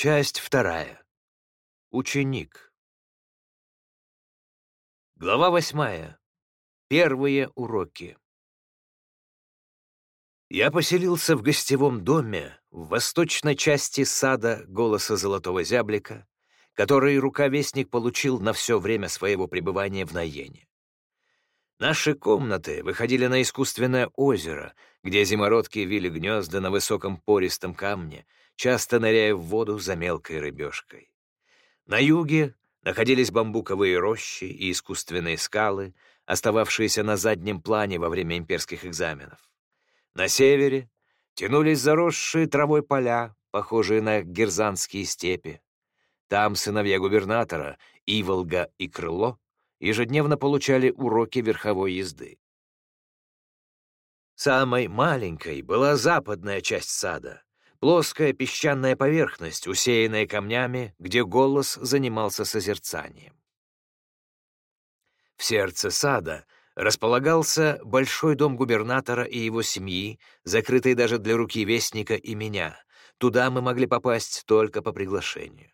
Часть вторая. Ученик. Глава восьмая. Первые уроки. Я поселился в гостевом доме в восточной части сада голоса Золотого Зяблика, который рукавестник получил на все время своего пребывания в Наене. Наши комнаты выходили на искусственное озеро, где зимородки вили гнезда на высоком пористом камне — часто ныряя в воду за мелкой рыбешкой. На юге находились бамбуковые рощи и искусственные скалы, остававшиеся на заднем плане во время имперских экзаменов. На севере тянулись заросшие травой поля, похожие на герзанские степи. Там сыновья губернатора, Иволга и Крыло, ежедневно получали уроки верховой езды. Самой маленькой была западная часть сада, плоская песчаная поверхность, усеянная камнями, где голос занимался созерцанием. В сердце сада располагался большой дом губернатора и его семьи, закрытый даже для руки вестника и меня. Туда мы могли попасть только по приглашению.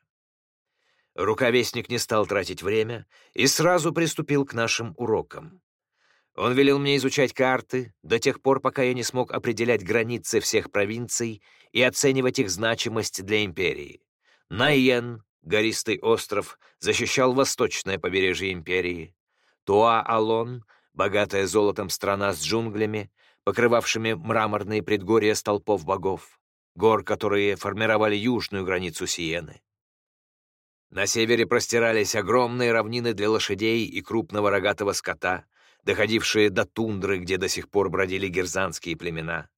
Рукавестник не стал тратить время и сразу приступил к нашим урокам. Он велел мне изучать карты до тех пор, пока я не смог определять границы всех провинций и оценивать их значимость для империи. Найен, гористый остров, защищал восточное побережье империи. Туа-Алон, богатая золотом страна с джунглями, покрывавшими мраморные предгорья столпов богов, гор, которые формировали южную границу Сиены. На севере простирались огромные равнины для лошадей и крупного рогатого скота, доходившие до тундры, где до сих пор бродили герзанские племена.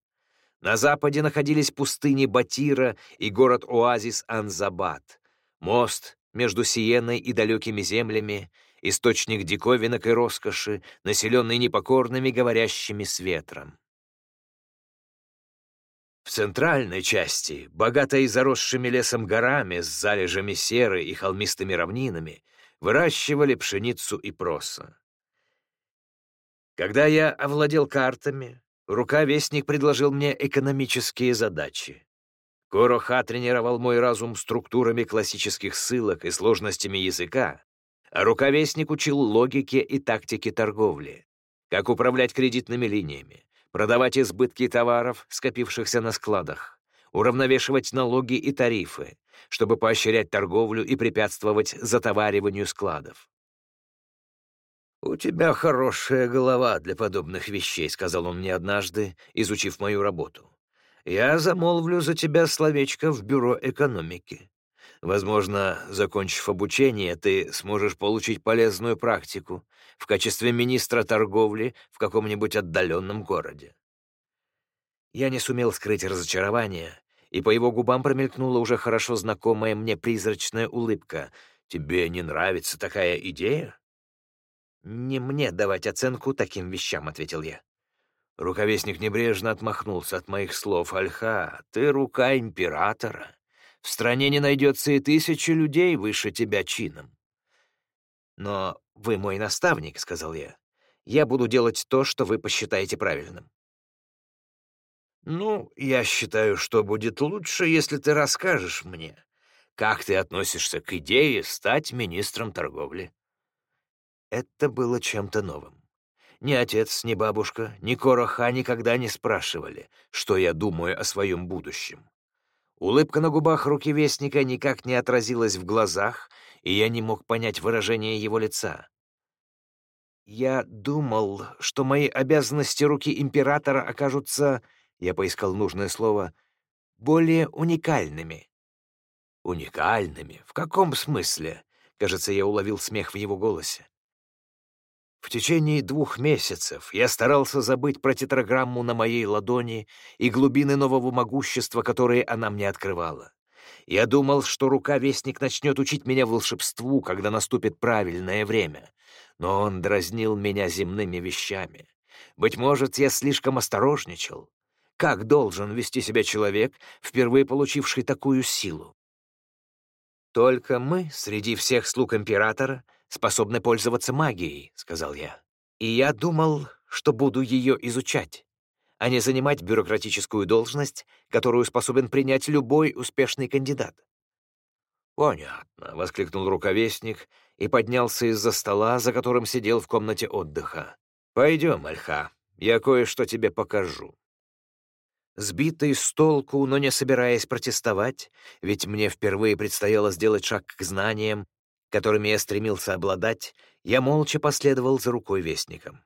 На западе находились пустыни Батира и город-оазис Анзабад, мост между Сиеной и далекими землями, источник диковинок и роскоши, населенный непокорными говорящими с ветром. В центральной части, богатой заросшими лесом горами с залежами серы и холмистыми равнинами, выращивали пшеницу и проса. Когда я овладел картами, рукавестник предложил мне экономические задачи. Короха тренировал мой разум структурами классических ссылок и сложностями языка, а рукавестник учил логике и тактике торговли, как управлять кредитными линиями, продавать избытки товаров, скопившихся на складах, уравновешивать налоги и тарифы, чтобы поощрять торговлю и препятствовать затовариванию складов. «У тебя хорошая голова для подобных вещей», — сказал он мне однажды, изучив мою работу. «Я замолвлю за тебя словечко в бюро экономики. Возможно, закончив обучение, ты сможешь получить полезную практику в качестве министра торговли в каком-нибудь отдаленном городе». Я не сумел скрыть разочарование, и по его губам промелькнула уже хорошо знакомая мне призрачная улыбка. «Тебе не нравится такая идея?» «Не мне давать оценку таким вещам», — ответил я. Рукавестник небрежно отмахнулся от моих слов. «Альха, ты рука императора. В стране не найдется и тысячи людей выше тебя чином». «Но вы мой наставник», — сказал я. «Я буду делать то, что вы посчитаете правильным». «Ну, я считаю, что будет лучше, если ты расскажешь мне, как ты относишься к идее стать министром торговли». Это было чем-то новым. Ни отец, ни бабушка, ни Короха никогда не спрашивали, что я думаю о своем будущем. Улыбка на губах руки Вестника никак не отразилась в глазах, и я не мог понять выражение его лица. «Я думал, что мои обязанности руки императора окажутся, я поискал нужное слово, более уникальными». «Уникальными? В каком смысле?» Кажется, я уловил смех в его голосе. В течение двух месяцев я старался забыть про тетраграмму на моей ладони и глубины нового могущества, которые она мне открывала. Я думал, что рука-вестник начнет учить меня волшебству, когда наступит правильное время. Но он дразнил меня земными вещами. Быть может, я слишком осторожничал. Как должен вести себя человек, впервые получивший такую силу? Только мы, среди всех слуг императора, способны пользоваться магией», — сказал я. «И я думал, что буду ее изучать, а не занимать бюрократическую должность, которую способен принять любой успешный кандидат. «Понятно», — воскликнул рукавестник и поднялся из-за стола, за которым сидел в комнате отдыха. «Пойдем, Альха, я кое-что тебе покажу». Сбитый с толку, но не собираясь протестовать, ведь мне впервые предстояло сделать шаг к знаниям, которыми я стремился обладать, я молча последовал за рукой вестником.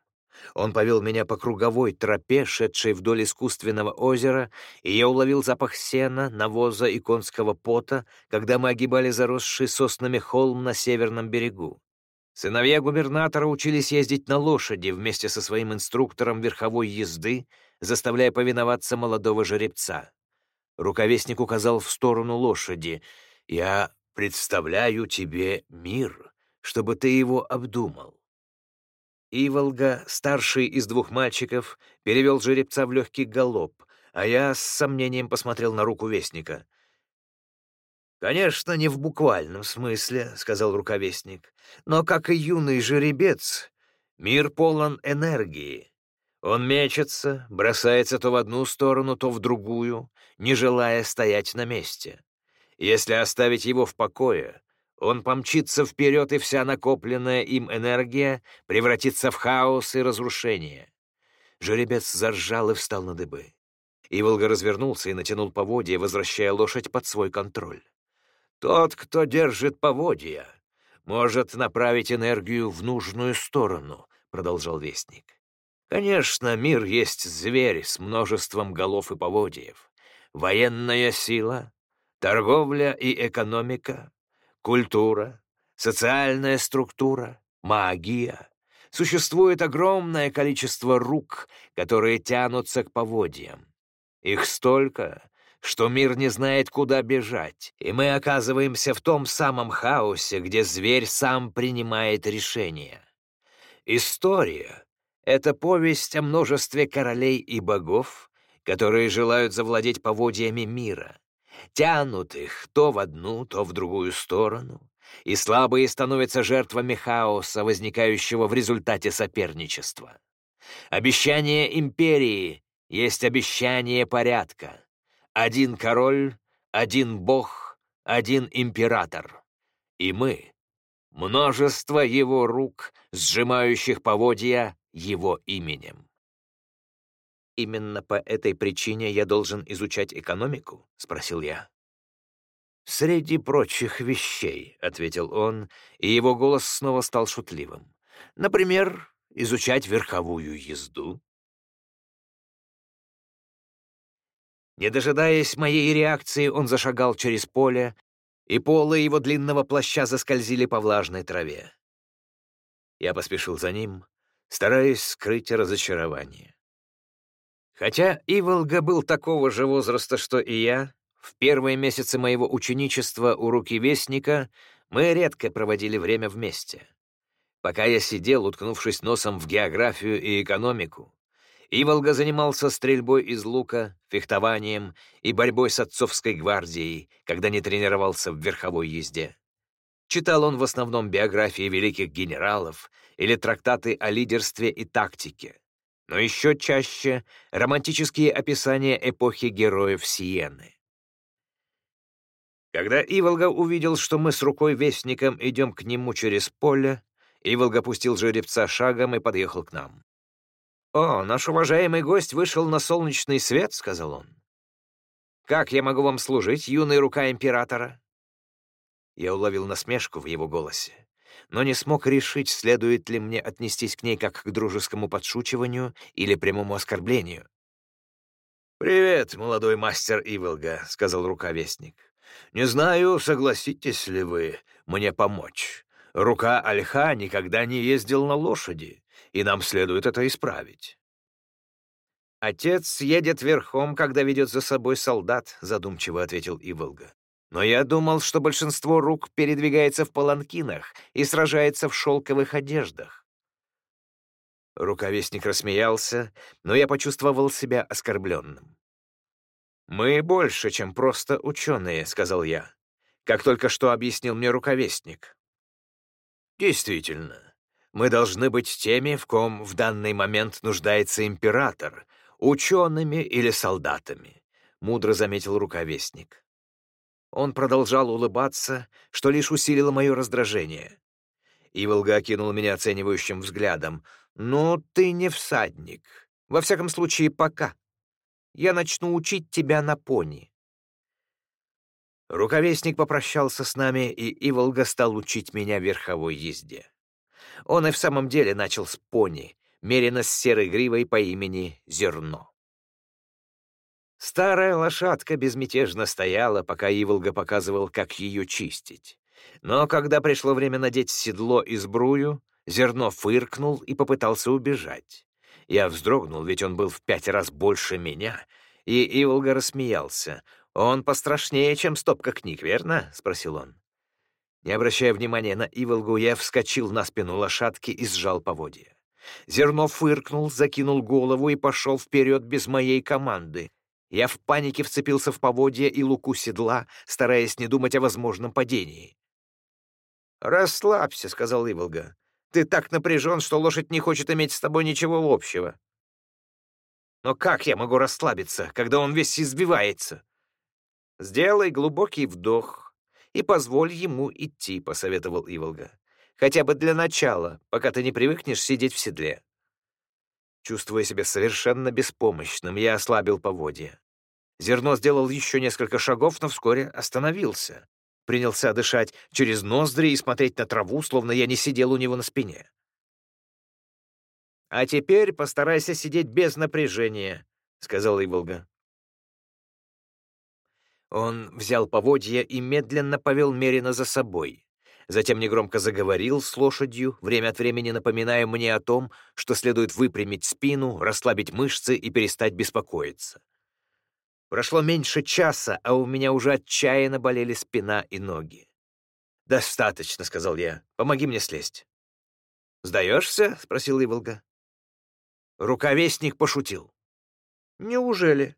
Он повел меня по круговой тропе, шедшей вдоль искусственного озера, и я уловил запах сена, навоза и конского пота, когда мы огибали заросший соснами холм на северном берегу. Сыновья губернатора учились ездить на лошади вместе со своим инструктором верховой езды, заставляя повиноваться молодого жеребца. Рукавестник указал в сторону лошади. «Я представляю тебе мир, чтобы ты его обдумал. Иволга, старший из двух мальчиков, перевел жеребца в легкий галоп, а я с сомнением посмотрел на руку вестника. «Конечно, не в буквальном смысле», — сказал рукавестник, «но, как и юный жеребец, мир полон энергии. Он мечется, бросается то в одну сторону, то в другую, не желая стоять на месте. Если оставить его в покое, он помчится вперед, и вся накопленная им энергия превратится в хаос и разрушение. Жеребец заржал и встал на дыбы. Иволга развернулся и натянул поводья, возвращая лошадь под свой контроль. «Тот, кто держит поводья, может направить энергию в нужную сторону», — продолжал Вестник. «Конечно, мир есть зверь с множеством голов и поводьев. Военная сила, торговля и экономика, культура, социальная структура, магия. Существует огромное количество рук, которые тянутся к поводьям. Их столько, что мир не знает, куда бежать, и мы оказываемся в том самом хаосе, где зверь сам принимает решения. История — это повесть о множестве королей и богов, которые желают завладеть поводьями мира тянут их то в одну, то в другую сторону, и слабые становятся жертвами хаоса, возникающего в результате соперничества. Обещание империи есть обещание порядка. Один король, один бог, один император. И мы — множество его рук, сжимающих поводья его именем. «Именно по этой причине я должен изучать экономику?» — спросил я. «Среди прочих вещей», — ответил он, и его голос снова стал шутливым. «Например, изучать верховую езду». Не дожидаясь моей реакции, он зашагал через поле, и полы его длинного плаща заскользили по влажной траве. Я поспешил за ним, стараясь скрыть разочарование. Хотя Иволга был такого же возраста, что и я, в первые месяцы моего ученичества у руки Вестника мы редко проводили время вместе. Пока я сидел, уткнувшись носом в географию и экономику, Иволга занимался стрельбой из лука, фехтованием и борьбой с отцовской гвардией, когда не тренировался в верховой езде. Читал он в основном биографии великих генералов или трактаты о лидерстве и тактике, но еще чаще романтические описания эпохи героев Сиены. Когда Иволга увидел, что мы с рукой-вестником идем к нему через поле, Иволга пустил жеребца шагом и подъехал к нам. «О, наш уважаемый гость вышел на солнечный свет», — сказал он. «Как я могу вам служить, юная рука императора?» Я уловил насмешку в его голосе но не смог решить, следует ли мне отнестись к ней как к дружескому подшучиванию или прямому оскорблению. «Привет, молодой мастер Иволга», — сказал рукавестник. «Не знаю, согласитесь ли вы мне помочь. Рука Альха никогда не ездил на лошади, и нам следует это исправить». «Отец едет верхом, когда ведет за собой солдат», — задумчиво ответил Иволга. Но я думал, что большинство рук передвигается в паланкинах и сражается в шелковых одеждах. Рукавестник рассмеялся, но я почувствовал себя оскорбленным. «Мы больше, чем просто ученые», — сказал я, как только что объяснил мне рукавестник. «Действительно, мы должны быть теми, в ком в данный момент нуждается император, учеными или солдатами», — мудро заметил рукавестник. Он продолжал улыбаться, что лишь усилило мое раздражение. Иволга окинул меня оценивающим взглядом. «Ну, ты не всадник. Во всяком случае, пока. Я начну учить тебя на пони». Рукавестник попрощался с нами, и Иволга стал учить меня верховой езде. Он и в самом деле начал с пони, мерено с серой гривой по имени Зерно. Старая лошадка безмятежно стояла, пока Иволга показывал, как ее чистить. Но когда пришло время надеть седло и сбрую, Зерно фыркнул и попытался убежать. Я вздрогнул, ведь он был в пять раз больше меня, и Иволга рассмеялся. «Он пострашнее, чем стопка книг, верно?» — спросил он. Не обращая внимания на Иволгу, я вскочил на спину лошадки и сжал поводья. Зерно фыркнул, закинул голову и пошел вперед без моей команды. Я в панике вцепился в поводья и луку седла, стараясь не думать о возможном падении. «Расслабься», — сказал Иволга. «Ты так напряжен, что лошадь не хочет иметь с тобой ничего общего». «Но как я могу расслабиться, когда он весь избивается?» «Сделай глубокий вдох и позволь ему идти», — посоветовал Иволга. «Хотя бы для начала, пока ты не привыкнешь сидеть в седле». Чувствуя себя совершенно беспомощным, я ослабил поводья. Зерно сделал еще несколько шагов, но вскоре остановился. Принялся дышать через ноздри и смотреть на траву, словно я не сидел у него на спине. «А теперь постарайся сидеть без напряжения», — сказал Иволга. Он взял поводья и медленно повел Мерина за собой. Затем негромко заговорил с лошадью, время от времени напоминая мне о том, что следует выпрямить спину, расслабить мышцы и перестать беспокоиться. Прошло меньше часа, а у меня уже отчаянно болели спина и ноги. «Достаточно», — сказал я. «Помоги мне слезть». «Сдаешься?» — спросил Иволга. Рукавестник пошутил. «Неужели?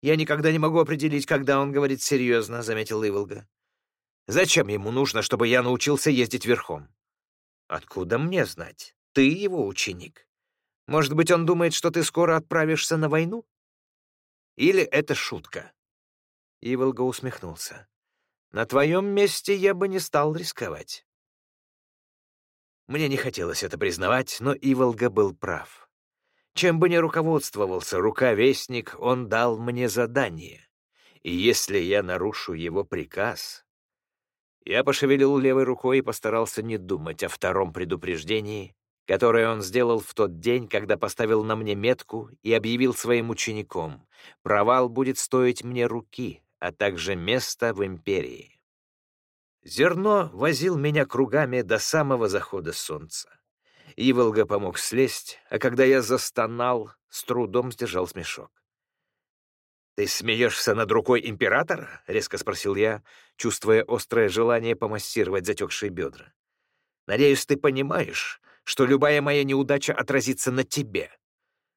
Я никогда не могу определить, когда он говорит серьезно», — заметил Иволга. Зачем ему нужно, чтобы я научился ездить верхом? Откуда мне знать? Ты его ученик. Может быть, он думает, что ты скоро отправишься на войну? Или это шутка?» Иволга усмехнулся. «На твоем месте я бы не стал рисковать». Мне не хотелось это признавать, но Иволга был прав. Чем бы ни руководствовался рука-вестник, он дал мне задание. И если я нарушу его приказ, я пошевелил левой рукой и постарался не думать о втором предупреждении, которое он сделал в тот день, когда поставил на мне метку и объявил своим учеником «Провал будет стоить мне руки, а также место в империи». Зерно возил меня кругами до самого захода солнца. Иволга помог слезть, а когда я застонал, с трудом сдержал смешок. «Ты смеешься над рукой императора?» — резко спросил я, чувствуя острое желание помассировать затекшие бедра. «Надеюсь, ты понимаешь, что любая моя неудача отразится на тебе.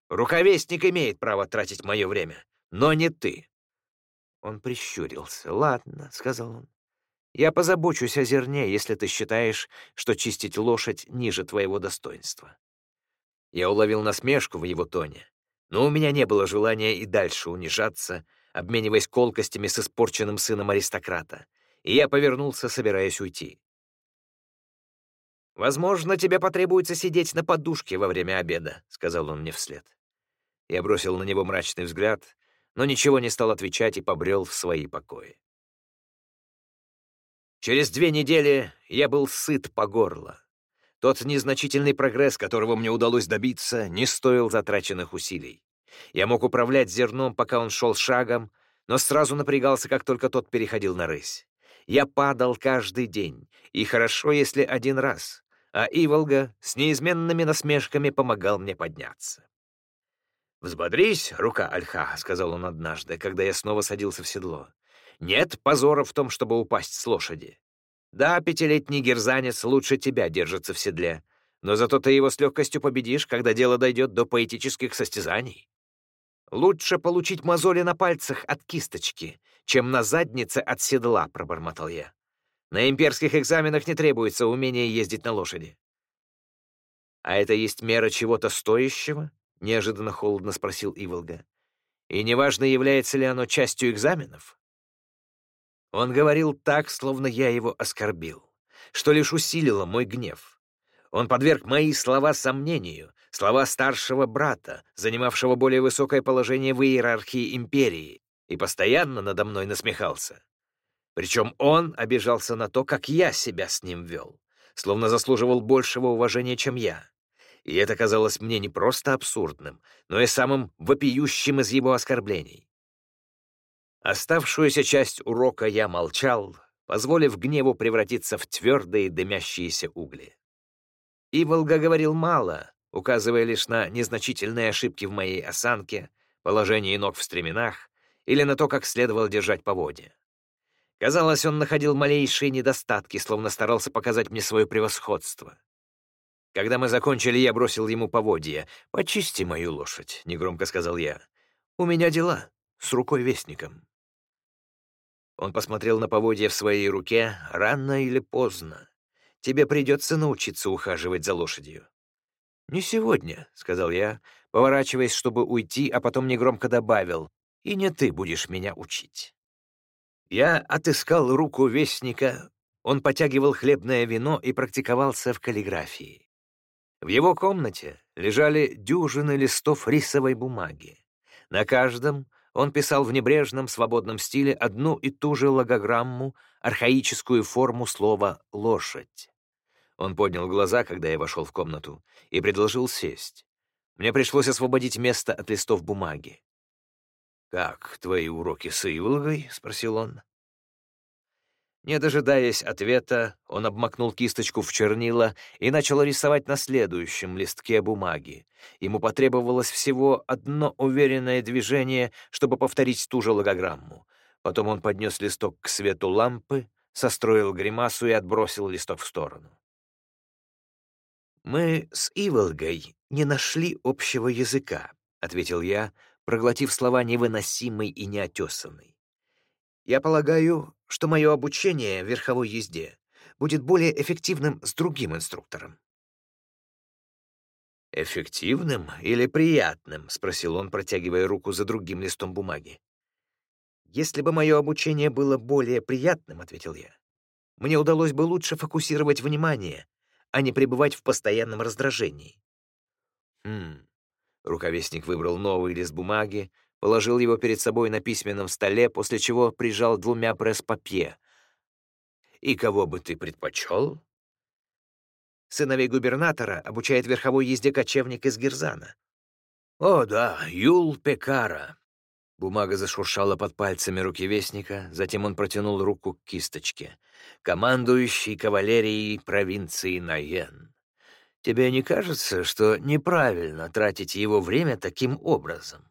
Рукавестник имеет право тратить мое время, но не ты». Он прищурился. «Ладно», — сказал он. «Я позабочусь о зерне, если ты считаешь, что чистить лошадь ниже твоего достоинства». Я уловил насмешку в его тоне, но у меня не было желания и дальше унижаться, обмениваясь колкостями с испорченным сыном аристократа, и я повернулся, собираясь уйти. «Возможно, тебе потребуется сидеть на подушке во время обеда», — сказал он мне вслед. Я бросил на него мрачный взгляд, но ничего не стал отвечать и побрел в свои покои. Через две недели я был сыт по горло. Тот незначительный прогресс, которого мне удалось добиться, не стоил затраченных усилий. Я мог управлять зерном, пока он шел шагом, но сразу напрягался, как только тот переходил на рысь. Я падал каждый день, и хорошо, если один раз, а Иволга с неизменными насмешками помогал мне подняться. «Взбодрись, рука Альха», — сказал он однажды, когда я снова садился в седло. «Нет позора в том, чтобы упасть с лошади. Да, пятилетний герзанец лучше тебя держится в седле, но зато ты его с легкостью победишь, когда дело дойдет до поэтических состязаний. Лучше получить мозоли на пальцах от кисточки, чем на заднице от седла, пробормотал я. На имперских экзаменах не требуется умение ездить на лошади. А это есть мера чего-то стоящего? Неожиданно холодно спросил Иволга. И неважно, является ли оно частью экзаменов. Он говорил так, словно я его оскорбил, что лишь усилило мой гнев. Он подверг мои слова сомнению, слова старшего брата, занимавшего более высокое положение в иерархии империи, и постоянно надо мной насмехался. Причем он обижался на то, как я себя с ним вел, словно заслуживал большего уважения, чем я. И это казалось мне не просто абсурдным, но и самым вопиющим из его оскорблений. Оставшуюся часть урока я молчал, позволив гневу превратиться в твердые дымящиеся угли. Иволга говорил мало, указывая лишь на незначительные ошибки в моей осанке, положении ног в стременах или на то, как следовало держать поводья. Казалось, он находил малейшие недостатки, словно старался показать мне свое превосходство. Когда мы закончили, я бросил ему поводья. «Почисти мою лошадь», — негромко сказал я. «У меня дела с рукой-вестником». Он посмотрел на поводья в своей руке. «Рано или поздно. Тебе придется научиться ухаживать за лошадью». «Не сегодня», — сказал я, поворачиваясь, чтобы уйти, а потом негромко добавил. «И не ты будешь меня учить». Я отыскал руку вестника. Он потягивал хлебное вино и практиковался в каллиграфии. В его комнате лежали дюжины листов рисовой бумаги. На каждом он писал в небрежном, свободном стиле одну и ту же логограмму, архаическую форму слова «лошадь». Он поднял глаза, когда я вошел в комнату, и предложил сесть. Мне пришлось освободить место от листов бумаги. «Как твои уроки с Иволгой?» — спросил он. Не дожидаясь ответа, он обмакнул кисточку в чернила и начал рисовать на следующем листке бумаги. Ему потребовалось всего одно уверенное движение, чтобы повторить ту же логограмму. Потом он поднес листок к свету лампы, состроил гримасу и отбросил листок в сторону. «Мы с Иволгой не нашли общего языка», — ответил я, проглотив слова невыносимый и неотесанный. «Я полагаю, что мое обучение верховой езде будет более эффективным с другим инструктором. «Эффективным или приятным?» — спросил он, протягивая руку за другим листом бумаги. «Если бы мое обучение было более приятным, — ответил я, — мне удалось бы лучше фокусировать внимание, а не пребывать в постоянном раздражении». «Хм...» — рукавестник выбрал новый лист бумаги, положил его перед собой на письменном столе, после чего прижал двумя пресс-папье. «И кого бы ты предпочел?» Сыновей губернатора обучает верховой езде кочевник из Герзана. «О да, Юл Пекара». Бумага зашуршала под пальцами руки вестника, затем он протянул руку к кисточке. «Командующий кавалерией провинции Найен. Тебе не кажется, что неправильно тратить его время таким образом?»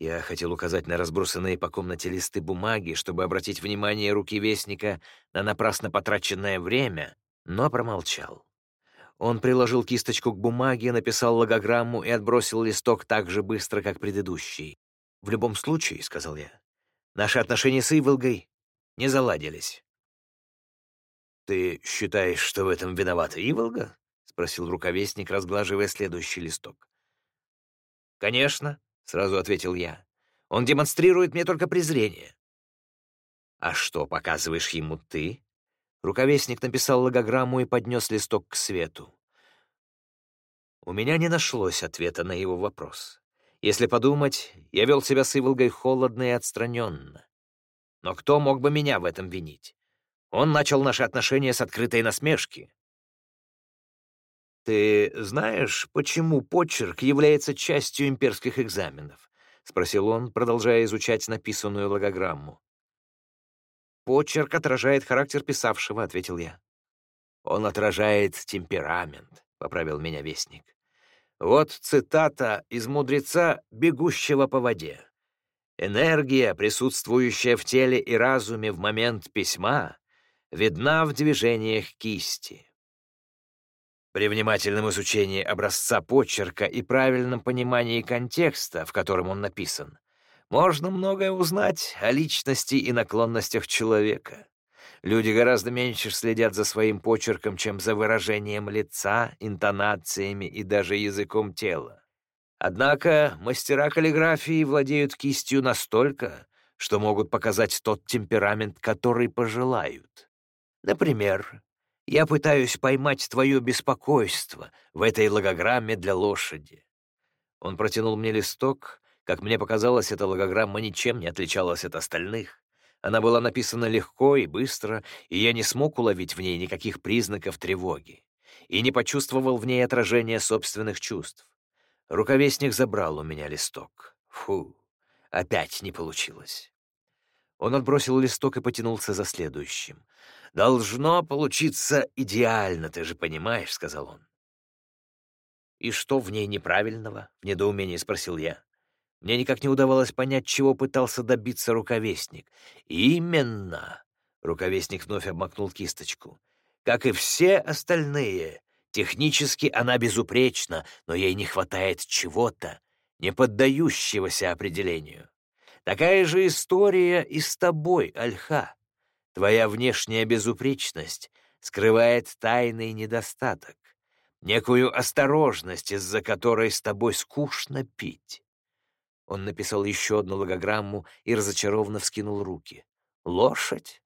Я хотел указать на разбросанные по комнате листы бумаги, чтобы обратить внимание руки Вестника на напрасно потраченное время, но промолчал. Он приложил кисточку к бумаге, написал логограмму и отбросил листок так же быстро, как предыдущий. «В любом случае», — сказал я, — «наши отношения с Иволгой не заладились». «Ты считаешь, что в этом виновата Иволга?» — спросил рукавестник, разглаживая следующий листок. «Конечно», сразу ответил я. Он демонстрирует мне только презрение. А что показываешь ему ты? Рукавестник написал логограмму и поднес листок к свету. У меня не нашлось ответа на его вопрос. Если подумать, я вел себя с Иволгой холодно и отстраненно. Но кто мог бы меня в этом винить? Он начал наши отношения с открытой насмешки. «Ты знаешь, почему почерк является частью имперских экзаменов?» — спросил он, продолжая изучать написанную логограмму. «Почерк отражает характер писавшего», — ответил я. «Он отражает темперамент», — поправил меня вестник. Вот цитата из мудреца, бегущего по воде. «Энергия, присутствующая в теле и разуме в момент письма, видна в движениях кисти». При внимательном изучении образца почерка и правильном понимании контекста, в котором он написан, можно многое узнать о личности и наклонностях человека. Люди гораздо меньше следят за своим почерком, чем за выражением лица, интонациями и даже языком тела. Однако мастера каллиграфии владеют кистью настолько, что могут показать тот темперамент, который пожелают. Например, я пытаюсь поймать твое беспокойство в этой логограмме для лошади. Он протянул мне листок. Как мне показалось, эта логограмма ничем не отличалась от остальных. Она была написана легко и быстро, и я не смог уловить в ней никаких признаков тревоги и не почувствовал в ней отражения собственных чувств. Рукавестник забрал у меня листок. Фу, опять не получилось. Он отбросил листок и потянулся за следующим. «Должно получиться идеально, ты же понимаешь», — сказал он. «И что в ней неправильного?» — в недоумении спросил я. Мне никак не удавалось понять, чего пытался добиться рукавестник. «Именно!» — рукавестник вновь обмакнул кисточку. «Как и все остальные, технически она безупречна, но ей не хватает чего-то, не поддающегося определению. Такая же история и с тобой, Альха. Твоя внешняя безупречность скрывает тайный недостаток, некую осторожность, из-за которой с тобой скучно пить. Он написал еще одну логограмму и разочарованно вскинул руки. «Лошадь?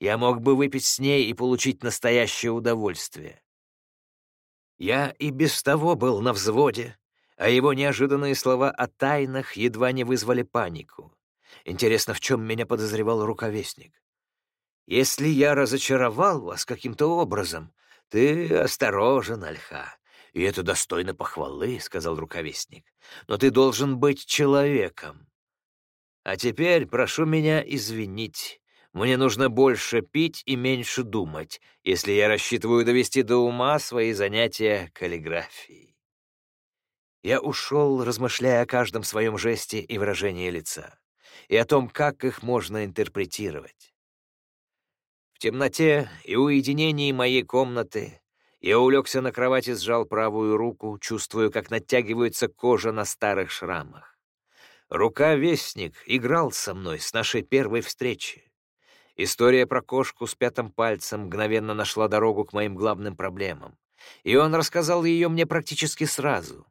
Я мог бы выпить с ней и получить настоящее удовольствие. Я и без того был на взводе, а его неожиданные слова о тайнах едва не вызвали панику. Интересно, в чем меня подозревал рукавестник? Если я разочаровал вас каким-то образом, ты осторожен, Альха, и это достойно похвалы, — сказал рукавестник. Но ты должен быть человеком. А теперь прошу меня извинить. Мне нужно больше пить и меньше думать, если я рассчитываю довести до ума свои занятия каллиграфией. Я ушел, размышляя о каждом своем жесте и выражении лица, и о том, как их можно интерпретировать. В темноте и уединении моей комнаты я улегся на кровати, сжал правую руку, чувствую, как натягивается кожа на старых шрамах. Рука-вестник играл со мной с нашей первой встречи. История про кошку с пятым пальцем мгновенно нашла дорогу к моим главным проблемам. И он рассказал ее мне практически сразу.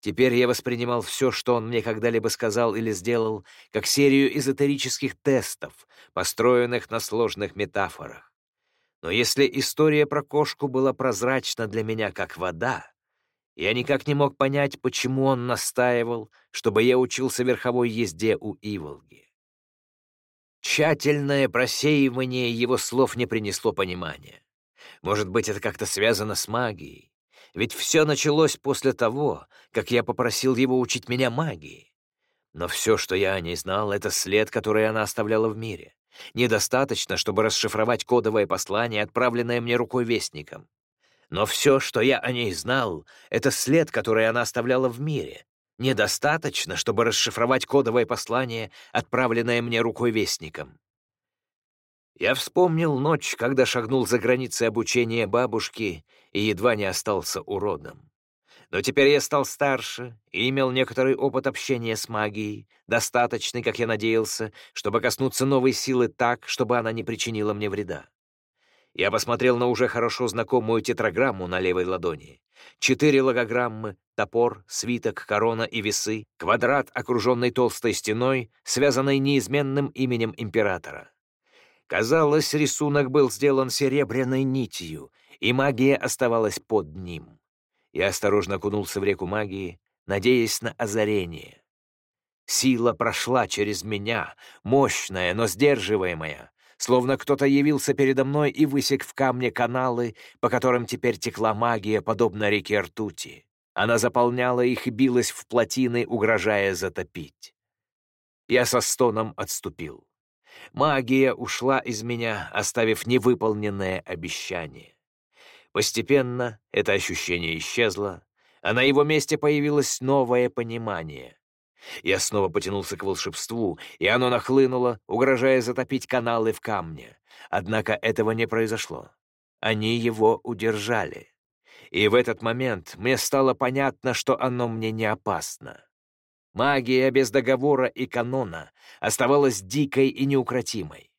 Теперь я воспринимал все, что он мне когда-либо сказал или сделал, как серию эзотерических тестов, построенных на сложных метафорах. Но если история про кошку была прозрачна для меня, как вода, я никак не мог понять, почему он настаивал, чтобы я учился верховой езде у Иволги. Тщательное просеивание его слов не принесло понимания. Может быть, это как-то связано с магией. Ведь все началось после того, как я попросил его учить меня магии. Но все, что я о ней знал, — это след, который она оставляла в мире. Недостаточно, чтобы расшифровать кодовое послание, отправленное мне рукой вестником. Но все, что я о ней знал, — это след, который она оставляла в мире, Недостаточно, чтобы расшифровать кодовое послание, отправленное мне рукой вестником. Я вспомнил ночь, когда шагнул за границы обучения бабушки и едва не остался уродом. Но теперь я стал старше и имел некоторый опыт общения с магией, достаточный, как я надеялся, чтобы коснуться новой силы так, чтобы она не причинила мне вреда. Я посмотрел на уже хорошо знакомую тетраграмму на левой ладони. Четыре логограммы, топор, свиток, корона и весы, квадрат, окруженный толстой стеной, связанной неизменным именем императора. Казалось, рисунок был сделан серебряной нитью, и магия оставалась под ним. Я осторожно окунулся в реку магии, надеясь на озарение. Сила прошла через меня, мощная, но сдерживаемая, словно кто-то явился передо мной и высек в камне каналы, по которым теперь текла магия, подобно реке ртути. Она заполняла их и билась в плотины, угрожая затопить. Я со стоном отступил. Магия ушла из меня, оставив невыполненное обещание. Постепенно это ощущение исчезло, а на его месте появилось новое понимание. Я снова потянулся к волшебству, и оно нахлынуло, угрожая затопить каналы в камне. Однако этого не произошло. Они его удержали. И в этот момент мне стало понятно, что оно мне не опасно. Магия без договора и канона оставалась дикой и неукротимой.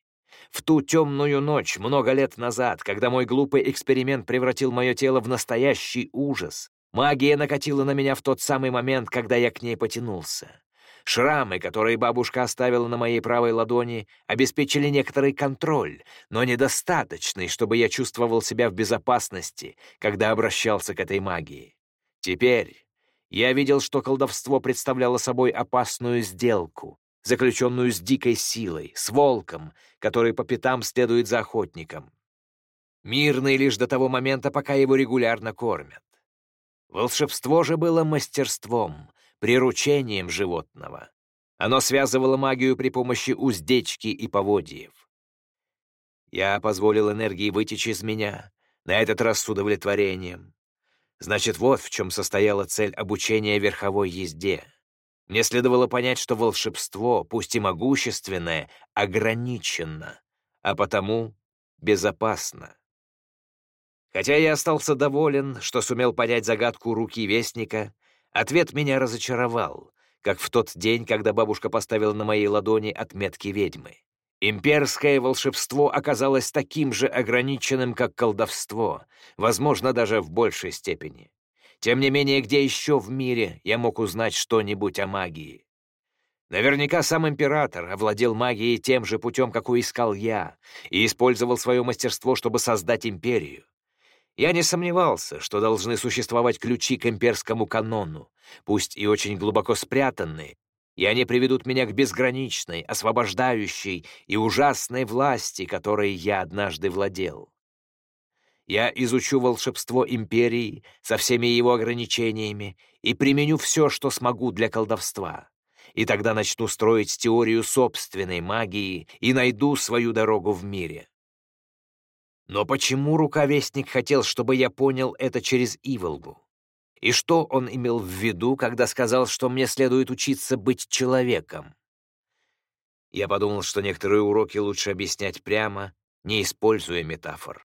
В ту темную ночь, много лет назад, когда мой глупый эксперимент превратил мое тело в настоящий ужас, Магия накатила на меня в тот самый момент, когда я к ней потянулся. Шрамы, которые бабушка оставила на моей правой ладони, обеспечили некоторый контроль, но недостаточный, чтобы я чувствовал себя в безопасности, когда обращался к этой магии. Теперь я видел, что колдовство представляло собой опасную сделку, заключенную с дикой силой, с волком, который по пятам следует за охотником. Мирный лишь до того момента, пока его регулярно кормят. Волшебство же было мастерством, приручением животного. Оно связывало магию при помощи уздечки и поводьев. Я позволил энергии вытечь из меня, на этот раз с удовлетворением. Значит, вот в чем состояла цель обучения верховой езде. Мне следовало понять, что волшебство, пусть и могущественное, ограничено, а потому безопасно. Хотя я остался доволен, что сумел понять загадку руки Вестника, Ответ меня разочаровал, как в тот день, когда бабушка поставила на моей ладони отметки ведьмы. Имперское волшебство оказалось таким же ограниченным, как колдовство, возможно, даже в большей степени. Тем не менее, где еще в мире я мог узнать что-нибудь о магии? Наверняка сам император овладел магией тем же путем, какой искал я, и использовал свое мастерство, чтобы создать империю. Я не сомневался, что должны существовать ключи к имперскому канону, пусть и очень глубоко спрятанные, и они приведут меня к безграничной, освобождающей и ужасной власти, которой я однажды владел. Я изучу волшебство империи со всеми его ограничениями и применю все, что смогу для колдовства. И тогда начну строить теорию собственной магии и найду свою дорогу в мире. Но почему рукавестник хотел, чтобы я понял это через Иволгу? И что он имел в виду, когда сказал, что мне следует учиться быть человеком? Я подумал, что некоторые уроки лучше объяснять прямо, не используя метафор.